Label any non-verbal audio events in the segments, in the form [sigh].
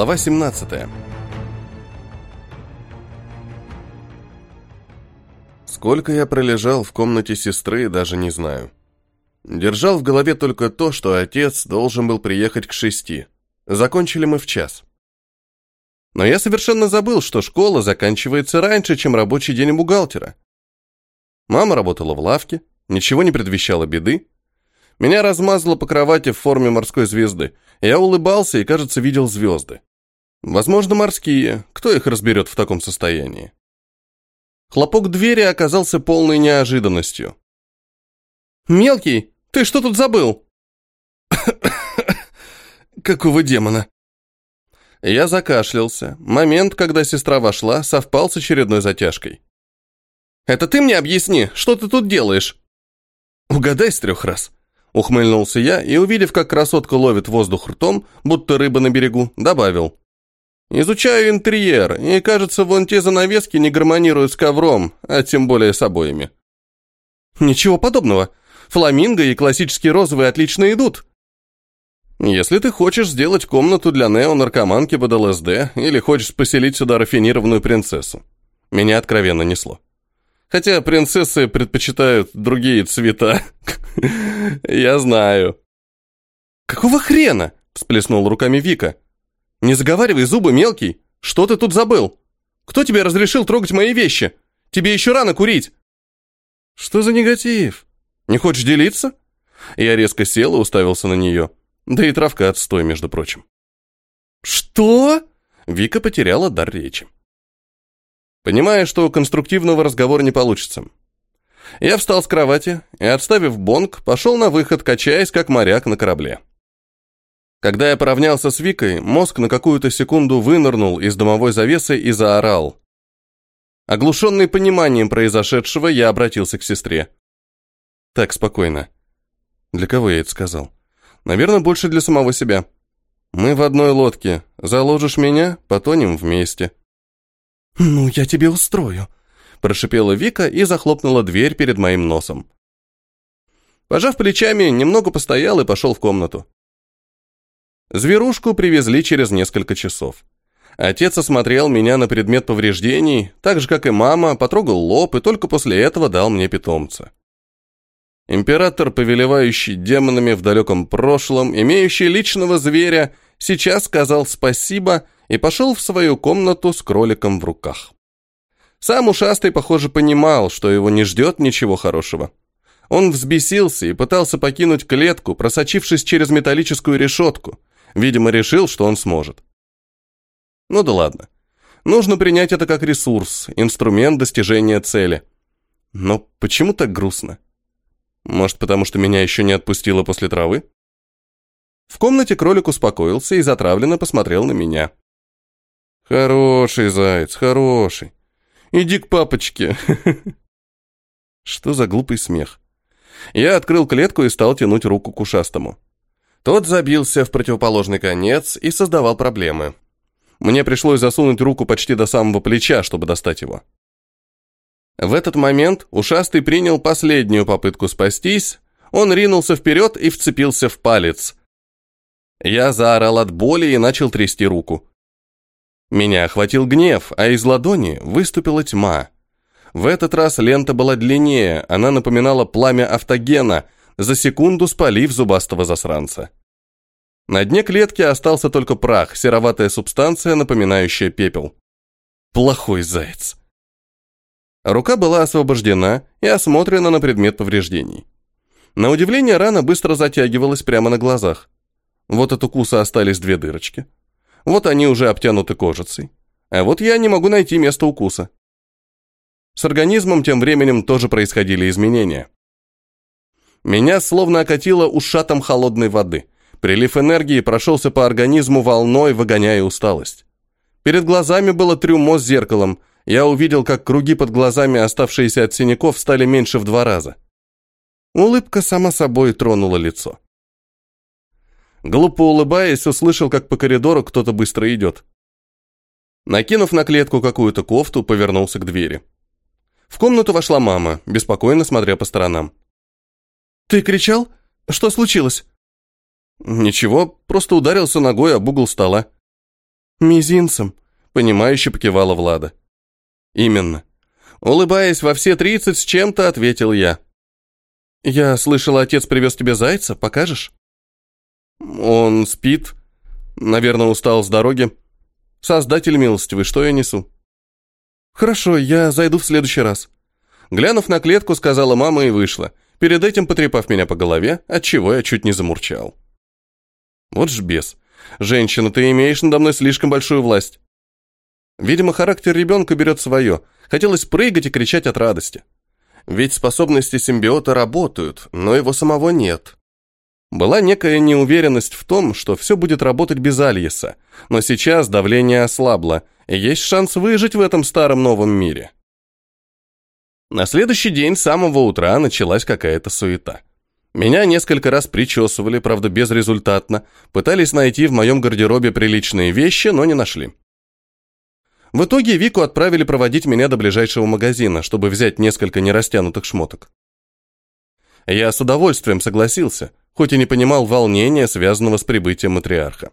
Глава 17. Сколько я пролежал в комнате сестры, даже не знаю. Держал в голове только то, что отец должен был приехать к шести. Закончили мы в час. Но я совершенно забыл, что школа заканчивается раньше, чем рабочий день бухгалтера. Мама работала в лавке, ничего не предвещало беды. Меня размазало по кровати в форме морской звезды. Я улыбался и, кажется, видел звезды. Возможно, морские. Кто их разберет в таком состоянии? Хлопок двери оказался полной неожиданностью. «Мелкий, ты что тут забыл?» [coughs] «Какого демона?» Я закашлялся. Момент, когда сестра вошла, совпал с очередной затяжкой. «Это ты мне объясни, что ты тут делаешь?» «Угадай с трех раз», — ухмыльнулся я и, увидев, как красотка ловит воздух ртом, будто рыба на берегу, добавил. Изучаю интерьер, и, кажется, вон те занавески не гармонируют с ковром, а тем более с обоями. Ничего подобного. Фламинго и классические розовые отлично идут. Если ты хочешь сделать комнату для нео-наркоманки под ЛСД или хочешь поселить сюда рафинированную принцессу. Меня откровенно несло. Хотя принцессы предпочитают другие цвета. [laughs] Я знаю. Какого хрена? Всплеснул руками Вика. «Не заговаривай зубы, мелкий! Что ты тут забыл? Кто тебе разрешил трогать мои вещи? Тебе еще рано курить!» «Что за негатив? Не хочешь делиться?» Я резко сел и уставился на нее. Да и травка отстой, между прочим. «Что?» Вика потеряла дар речи. Понимая, что конструктивного разговора не получится. Я встал с кровати и, отставив бонг, пошел на выход, качаясь, как моряк на корабле. Когда я поравнялся с Викой, мозг на какую-то секунду вынырнул из домовой завесы и заорал. Оглушенный пониманием произошедшего, я обратился к сестре. Так, спокойно. Для кого я это сказал? Наверное, больше для самого себя. Мы в одной лодке. Заложишь меня, потонем вместе. «Ну, я тебе устрою», – прошипела Вика и захлопнула дверь перед моим носом. Пожав плечами, немного постоял и пошел в комнату. Зверушку привезли через несколько часов. Отец осмотрел меня на предмет повреждений, так же, как и мама, потрогал лоб и только после этого дал мне питомца. Император, повелевающий демонами в далеком прошлом, имеющий личного зверя, сейчас сказал спасибо и пошел в свою комнату с кроликом в руках. Сам ушастый, похоже, понимал, что его не ждет ничего хорошего. Он взбесился и пытался покинуть клетку, просочившись через металлическую решетку – Видимо, решил, что он сможет. Ну да ладно. Нужно принять это как ресурс, инструмент достижения цели. Но почему так грустно? Может, потому что меня еще не отпустило после травы? В комнате кролик успокоился и затравленно посмотрел на меня. Хороший заяц, хороший. Иди к папочке. [laughs] Что за глупый смех? Я открыл клетку и стал тянуть руку к ушастому. Тот забился в противоположный конец и создавал проблемы. Мне пришлось засунуть руку почти до самого плеча, чтобы достать его. В этот момент ушастый принял последнюю попытку спастись, он ринулся вперед и вцепился в палец. Я заорал от боли и начал трясти руку. Меня охватил гнев, а из ладони выступила тьма. В этот раз лента была длиннее, она напоминала пламя автогена – за секунду спалив зубастого засранца. На дне клетки остался только прах, сероватая субстанция, напоминающая пепел. Плохой заяц. Рука была освобождена и осмотрена на предмет повреждений. На удивление, рана быстро затягивалась прямо на глазах. Вот от укуса остались две дырочки. Вот они уже обтянуты кожицей. А вот я не могу найти место укуса. С организмом тем временем тоже происходили изменения. Меня словно окатило ушатом холодной воды. Прилив энергии прошелся по организму волной, выгоняя усталость. Перед глазами было трюмо с зеркалом. Я увидел, как круги под глазами, оставшиеся от синяков, стали меньше в два раза. Улыбка сама собой тронула лицо. Глупо улыбаясь, услышал, как по коридору кто-то быстро идет. Накинув на клетку какую-то кофту, повернулся к двери. В комнату вошла мама, беспокойно смотря по сторонам. «Ты кричал? Что случилось?» «Ничего, просто ударился ногой об угол стола». Мизинцем, понимающе покивала Влада. Именно. Улыбаясь во все тридцать с чем-то, ответил я. Я слышала, отец привез тебе зайца, покажешь? Он спит. Наверное, устал с дороги. Создатель милостивый, что я несу? Хорошо, я зайду в следующий раз. Глянув на клетку, сказала мама и вышла, перед этим потрепав меня по голове, от чего я чуть не замурчал. Вот ж бес. Женщина, ты имеешь надо мной слишком большую власть. Видимо, характер ребенка берет свое. Хотелось прыгать и кричать от радости. Ведь способности симбиота работают, но его самого нет. Была некая неуверенность в том, что все будет работать без Альеса, но сейчас давление ослабло, и есть шанс выжить в этом старом новом мире. На следующий день с самого утра началась какая-то суета. Меня несколько раз причесывали, правда безрезультатно, пытались найти в моем гардеробе приличные вещи, но не нашли. В итоге Вику отправили проводить меня до ближайшего магазина, чтобы взять несколько нерастянутых шмоток. Я с удовольствием согласился, хоть и не понимал волнения, связанного с прибытием матриарха.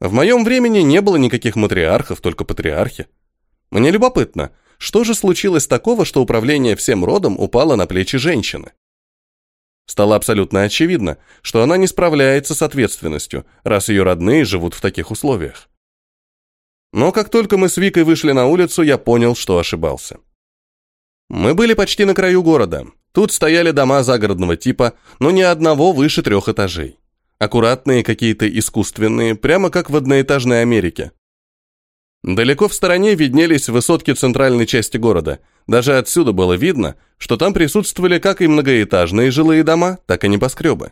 В моем времени не было никаких матриархов, только патриархи. Мне любопытно, что же случилось такого, что управление всем родом упало на плечи женщины? Стало абсолютно очевидно, что она не справляется с ответственностью, раз ее родные живут в таких условиях. Но как только мы с Викой вышли на улицу, я понял, что ошибался. Мы были почти на краю города. Тут стояли дома загородного типа, но ни одного выше трех этажей. Аккуратные какие-то искусственные, прямо как в одноэтажной Америке. Далеко в стороне виднелись высотки центральной части города. Даже отсюда было видно, что там присутствовали как и многоэтажные жилые дома, так и небоскребы.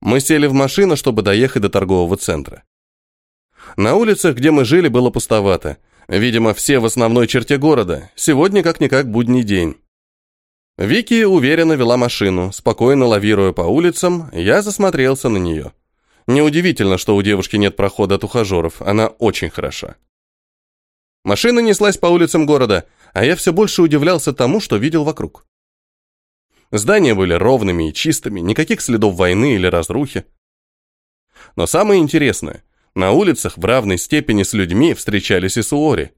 Мы сели в машину, чтобы доехать до торгового центра. На улицах, где мы жили, было пустовато. Видимо, все в основной черте города. Сегодня как-никак будний день. Вики уверенно вела машину, спокойно лавируя по улицам, я засмотрелся на нее. Неудивительно, что у девушки нет прохода от ухажеров, она очень хороша. Машина неслась по улицам города, а я все больше удивлялся тому, что видел вокруг. Здания были ровными и чистыми, никаких следов войны или разрухи. Но самое интересное, на улицах в равной степени с людьми встречались и суори.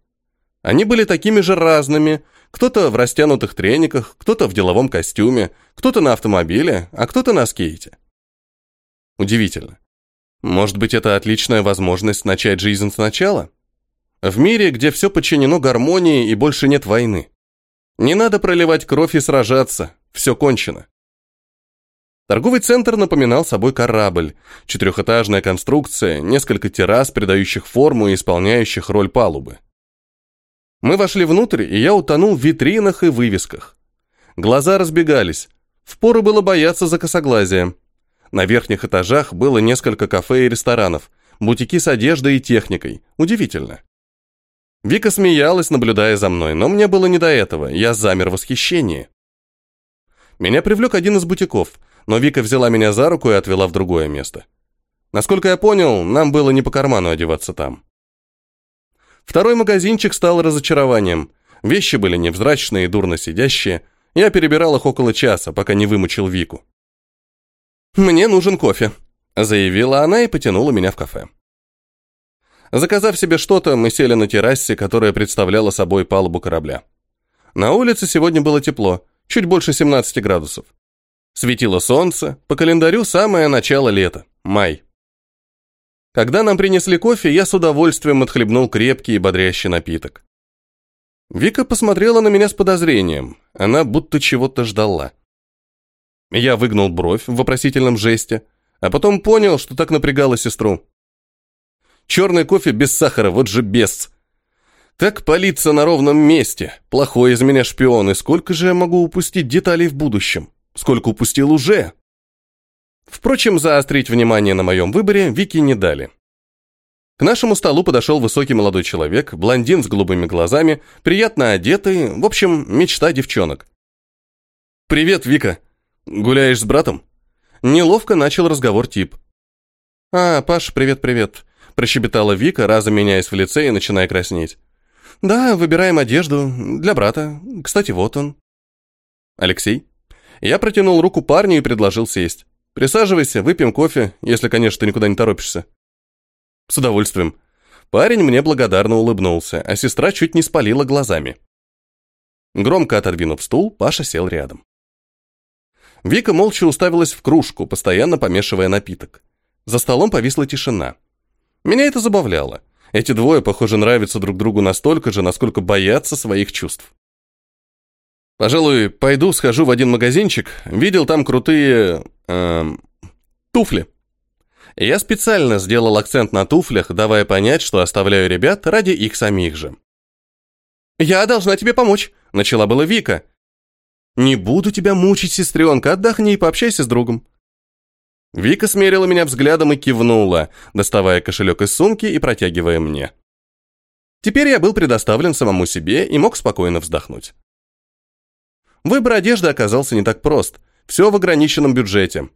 Они были такими же разными, кто-то в растянутых трениках, кто-то в деловом костюме, кто-то на автомобиле, а кто-то на скейте. Удивительно. Может быть, это отличная возможность начать жизнь сначала? В мире, где все подчинено гармонии и больше нет войны. Не надо проливать кровь и сражаться, все кончено. Торговый центр напоминал собой корабль, четырехэтажная конструкция, несколько террас, придающих форму и исполняющих роль палубы. Мы вошли внутрь, и я утонул в витринах и вывесках. Глаза разбегались, впору было бояться за косоглазие. На верхних этажах было несколько кафе и ресторанов, бутики с одеждой и техникой. Удивительно. Вика смеялась, наблюдая за мной, но мне было не до этого, я замер в восхищении. Меня привлек один из бутиков, но Вика взяла меня за руку и отвела в другое место. Насколько я понял, нам было не по карману одеваться там. Второй магазинчик стал разочарованием. Вещи были невзрачные и дурно сидящие. Я перебирал их около часа, пока не вымучил Вику. «Мне нужен кофе», — заявила она и потянула меня в кафе. Заказав себе что-то, мы сели на террасе, которая представляла собой палубу корабля. На улице сегодня было тепло, чуть больше 17 градусов. Светило солнце, по календарю самое начало лета, май. Когда нам принесли кофе, я с удовольствием отхлебнул крепкий и бодрящий напиток. Вика посмотрела на меня с подозрением, она будто чего-то ждала. Я выгнул бровь в вопросительном жесте, а потом понял, что так напрягала сестру. Черный кофе без сахара, вот же без. Так палиться на ровном месте. Плохой из меня шпион, и сколько же я могу упустить деталей в будущем? Сколько упустил уже? Впрочем, заострить внимание на моем выборе Вики не дали. К нашему столу подошел высокий молодой человек, блондин с голубыми глазами, приятно одетый, в общем, мечта девчонок. «Привет, Вика!» «Гуляешь с братом?» Неловко начал разговор тип. «А, Паш, привет-привет», – прощебетала Вика, разом меняясь в лице и начиная краснеть. «Да, выбираем одежду. Для брата. Кстати, вот он». «Алексей?» Я протянул руку парню и предложил сесть. «Присаживайся, выпьем кофе, если, конечно, ты никуда не торопишься». «С удовольствием». Парень мне благодарно улыбнулся, а сестра чуть не спалила глазами. Громко отодвинув стул, Паша сел рядом. Вика молча уставилась в кружку, постоянно помешивая напиток. За столом повисла тишина. Меня это забавляло. Эти двое, похоже, нравятся друг другу настолько же, насколько боятся своих чувств. Пожалуй, пойду схожу в один магазинчик. Видел там крутые... Эм, туфли. Я специально сделал акцент на туфлях, давая понять, что оставляю ребят ради их самих же. «Я должна тебе помочь», — начала была Вика. «Не буду тебя мучить, сестренка, отдохни и пообщайся с другом». Вика смерила меня взглядом и кивнула, доставая кошелек из сумки и протягивая мне. Теперь я был предоставлен самому себе и мог спокойно вздохнуть. Выбор одежды оказался не так прост. Все в ограниченном бюджете.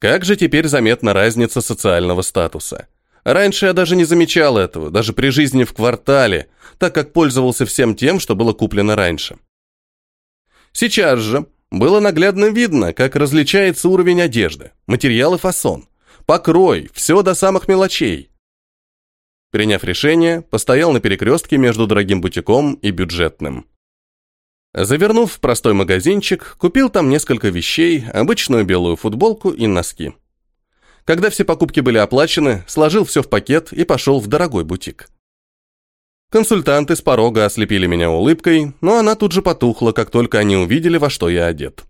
Как же теперь заметна разница социального статуса. Раньше я даже не замечал этого, даже при жизни в квартале, так как пользовался всем тем, что было куплено раньше. Сейчас же было наглядно видно, как различается уровень одежды, материал и фасон, покрой, все до самых мелочей. Приняв решение, постоял на перекрестке между дорогим бутиком и бюджетным. Завернув в простой магазинчик, купил там несколько вещей, обычную белую футболку и носки. Когда все покупки были оплачены, сложил все в пакет и пошел в дорогой бутик. Консультанты с порога ослепили меня улыбкой, но она тут же потухла, как только они увидели, во что я одет.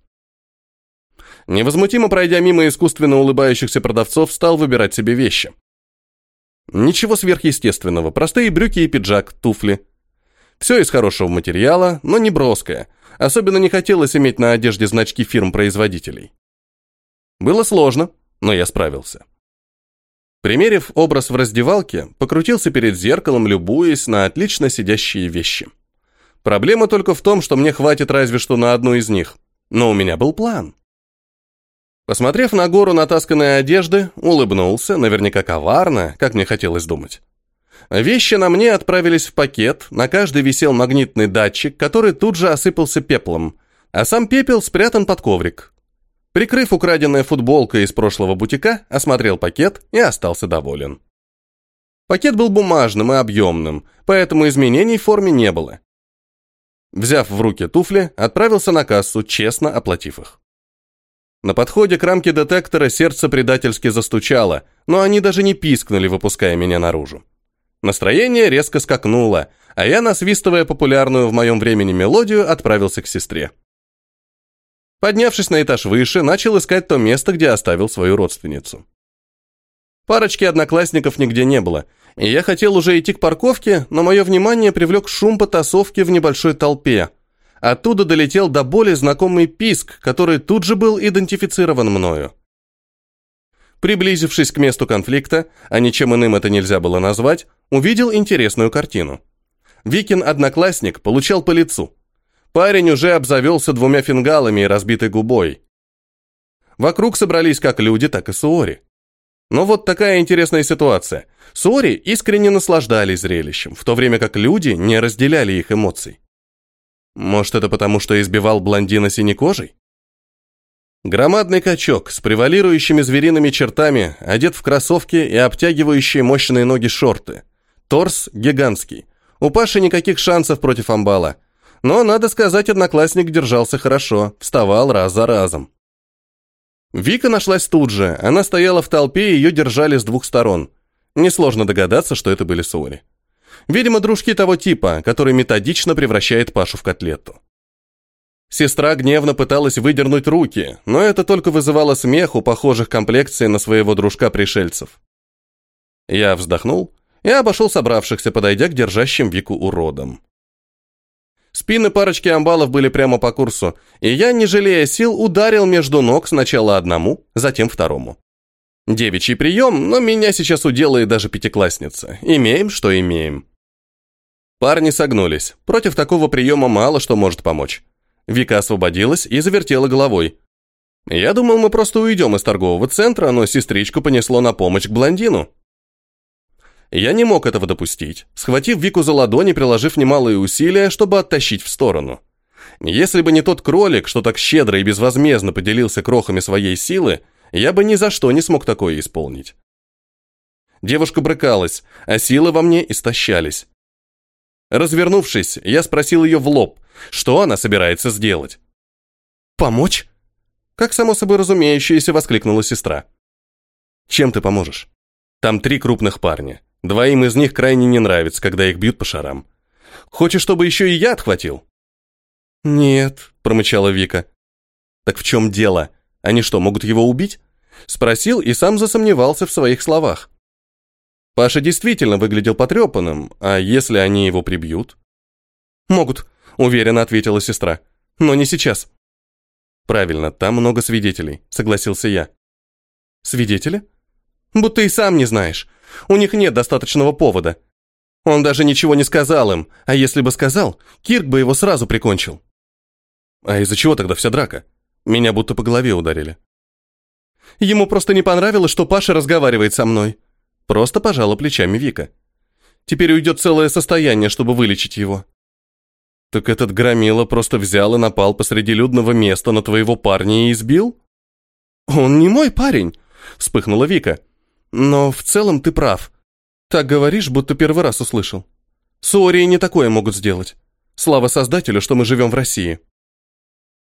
Невозмутимо пройдя мимо искусственно улыбающихся продавцов, стал выбирать себе вещи. Ничего сверхъестественного, простые брюки и пиджак, туфли. Все из хорошего материала, но не броское. Особенно не хотелось иметь на одежде значки фирм-производителей. Было сложно, но я справился. Примерив образ в раздевалке, покрутился перед зеркалом, любуясь на отлично сидящие вещи. Проблема только в том, что мне хватит разве что на одну из них. Но у меня был план. Посмотрев на гору натасканной одежды, улыбнулся, наверняка коварно, как мне хотелось думать. Вещи на мне отправились в пакет, на каждый висел магнитный датчик, который тут же осыпался пеплом, а сам пепел спрятан под коврик. Прикрыв украденная футболка из прошлого бутика, осмотрел пакет и остался доволен. Пакет был бумажным и объемным, поэтому изменений в форме не было. Взяв в руки туфли, отправился на кассу, честно оплатив их. На подходе к рамке детектора сердце предательски застучало, но они даже не пискнули, выпуская меня наружу. Настроение резко скакнуло, а я, насвистывая популярную в моем времени мелодию, отправился к сестре. Поднявшись на этаж выше, начал искать то место, где оставил свою родственницу. Парочки одноклассников нигде не было, и я хотел уже идти к парковке, но мое внимание привлек шум потасовки в небольшой толпе. Оттуда долетел до боли знакомый писк, который тут же был идентифицирован мною. Приблизившись к месту конфликта, а ничем иным это нельзя было назвать, увидел интересную картину. Викин одноклассник получал по лицу. Парень уже обзавелся двумя фингалами и разбитой губой. Вокруг собрались как люди, так и Суори. Но вот такая интересная ситуация. Суори искренне наслаждались зрелищем, в то время как люди не разделяли их эмоций. Может, это потому, что избивал блондина синекожей? Громадный качок с превалирующими звериными чертами, одет в кроссовки и обтягивающие мощные ноги шорты. Торс гигантский. У Паши никаких шансов против амбала. Но, надо сказать, одноклассник держался хорошо, вставал раз за разом. Вика нашлась тут же, она стояла в толпе, и ее держали с двух сторон. Несложно догадаться, что это были Суори. Видимо, дружки того типа, который методично превращает Пашу в котлету. Сестра гневно пыталась выдернуть руки, но это только вызывало смех у похожих комплекций на своего дружка-пришельцев. Я вздохнул и обошел собравшихся, подойдя к держащим Вику уродам. Спины парочки амбалов были прямо по курсу, и я, не жалея сил, ударил между ног сначала одному, затем второму. Девичий прием, но меня сейчас уделает даже пятиклассница. Имеем, что имеем. Парни согнулись. Против такого приема мало что может помочь. Вика освободилась и завертела головой. Я думал, мы просто уйдем из торгового центра, но сестричку понесло на помощь к блондину. Я не мог этого допустить, схватив Вику за ладони, приложив немалые усилия, чтобы оттащить в сторону. Если бы не тот кролик, что так щедро и безвозмездно поделился крохами своей силы, я бы ни за что не смог такое исполнить. Девушка брыкалась, а силы во мне истощались. Развернувшись, я спросил ее в лоб, что она собирается сделать. «Помочь?» Как само собой разумеющееся, воскликнула сестра. «Чем ты поможешь? Там три крупных парня. Двоим из них крайне не нравится, когда их бьют по шарам. Хочешь, чтобы еще и я отхватил?» «Нет», — промычала Вика. «Так в чем дело? Они что, могут его убить?» Спросил и сам засомневался в своих словах. Паша действительно выглядел потрепанным, а если они его прибьют? «Могут», — уверенно ответила сестра. «Но не сейчас». «Правильно, там много свидетелей», — согласился я. «Свидетели? Будто и сам не знаешь. У них нет достаточного повода. Он даже ничего не сказал им, а если бы сказал, Кирк бы его сразу прикончил». «А из-за чего тогда вся драка? Меня будто по голове ударили». «Ему просто не понравилось, что Паша разговаривает со мной», Просто пожала плечами Вика. Теперь уйдет целое состояние, чтобы вылечить его. Так этот громила просто взял и напал посреди людного места на твоего парня и избил? Он не мой парень, вспыхнула Вика. Но в целом ты прав. Так говоришь, будто первый раз услышал. Суории не такое могут сделать. Слава создателю, что мы живем в России.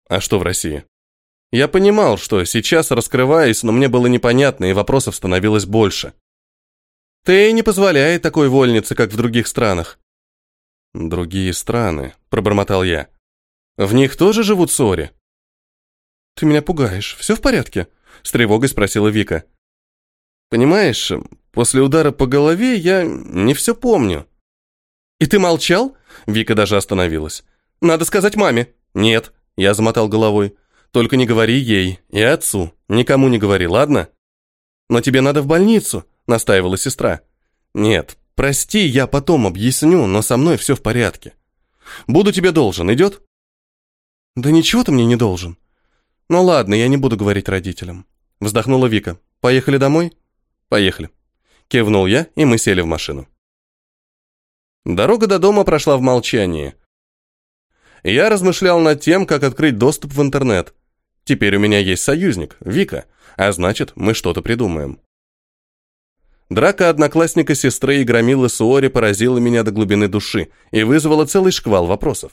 А что в России? Я понимал, что сейчас раскрываюсь, но мне было непонятно, и вопросов становилось больше. Ты не позволяет такой вольнице, как в других странах. Другие страны, пробормотал я. В них тоже живут сори. Ты меня пугаешь. Все в порядке? С тревогой спросила Вика. Понимаешь, после удара по голове я не все помню. И ты молчал? Вика даже остановилась. Надо сказать маме. Нет, я замотал головой. Только не говори ей и отцу. Никому не говори, ладно? Но тебе надо в больницу настаивала сестра. Нет, прости, я потом объясню, но со мной все в порядке. Буду тебе должен, идет? Да ничего ты мне не должен. Ну ладно, я не буду говорить родителям. Вздохнула Вика. Поехали домой? Поехали. Кивнул я, и мы сели в машину. Дорога до дома прошла в молчании. Я размышлял над тем, как открыть доступ в интернет. Теперь у меня есть союзник, Вика, а значит, мы что-то придумаем. Драка одноклассника сестры и громилы Суори поразила меня до глубины души и вызвала целый шквал вопросов.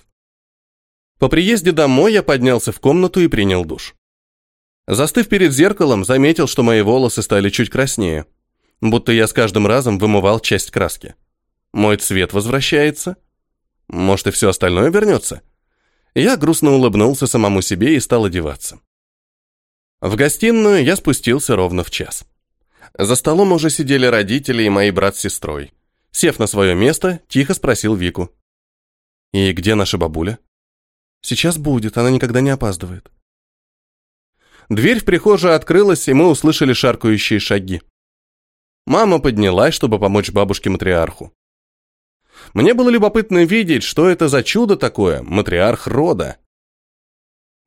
По приезде домой я поднялся в комнату и принял душ. Застыв перед зеркалом, заметил, что мои волосы стали чуть краснее, будто я с каждым разом вымывал часть краски. Мой цвет возвращается. Может, и все остальное вернется? Я грустно улыбнулся самому себе и стал одеваться. В гостиную я спустился ровно в час. За столом уже сидели родители и мои брат с сестрой. Сев на свое место, тихо спросил Вику. «И где наша бабуля?» «Сейчас будет, она никогда не опаздывает». Дверь в прихожую открылась, и мы услышали шаркающие шаги. Мама поднялась, чтобы помочь бабушке-матриарху. Мне было любопытно видеть, что это за чудо такое, матриарх рода.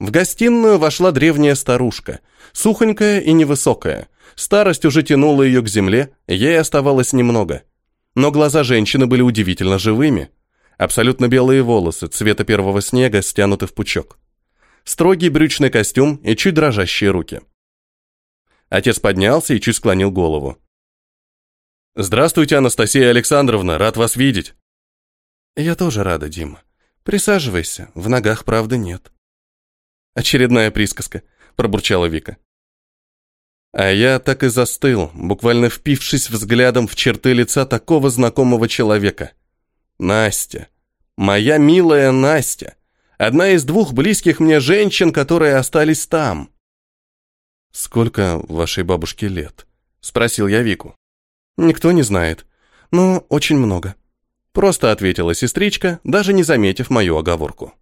В гостиную вошла древняя старушка, сухонькая и невысокая, Старость уже тянула ее к земле, ей оставалось немного. Но глаза женщины были удивительно живыми. Абсолютно белые волосы, цвета первого снега, стянуты в пучок. Строгий брючный костюм и чуть дрожащие руки. Отец поднялся и чуть склонил голову. «Здравствуйте, Анастасия Александровна, рад вас видеть». «Я тоже рада, Дима. Присаживайся, в ногах правды нет». «Очередная присказка», – пробурчала Вика. А я так и застыл, буквально впившись взглядом в черты лица такого знакомого человека. Настя. Моя милая Настя. Одна из двух близких мне женщин, которые остались там. «Сколько вашей бабушке лет?» – спросил я Вику. «Никто не знает, но очень много», – просто ответила сестричка, даже не заметив мою оговорку.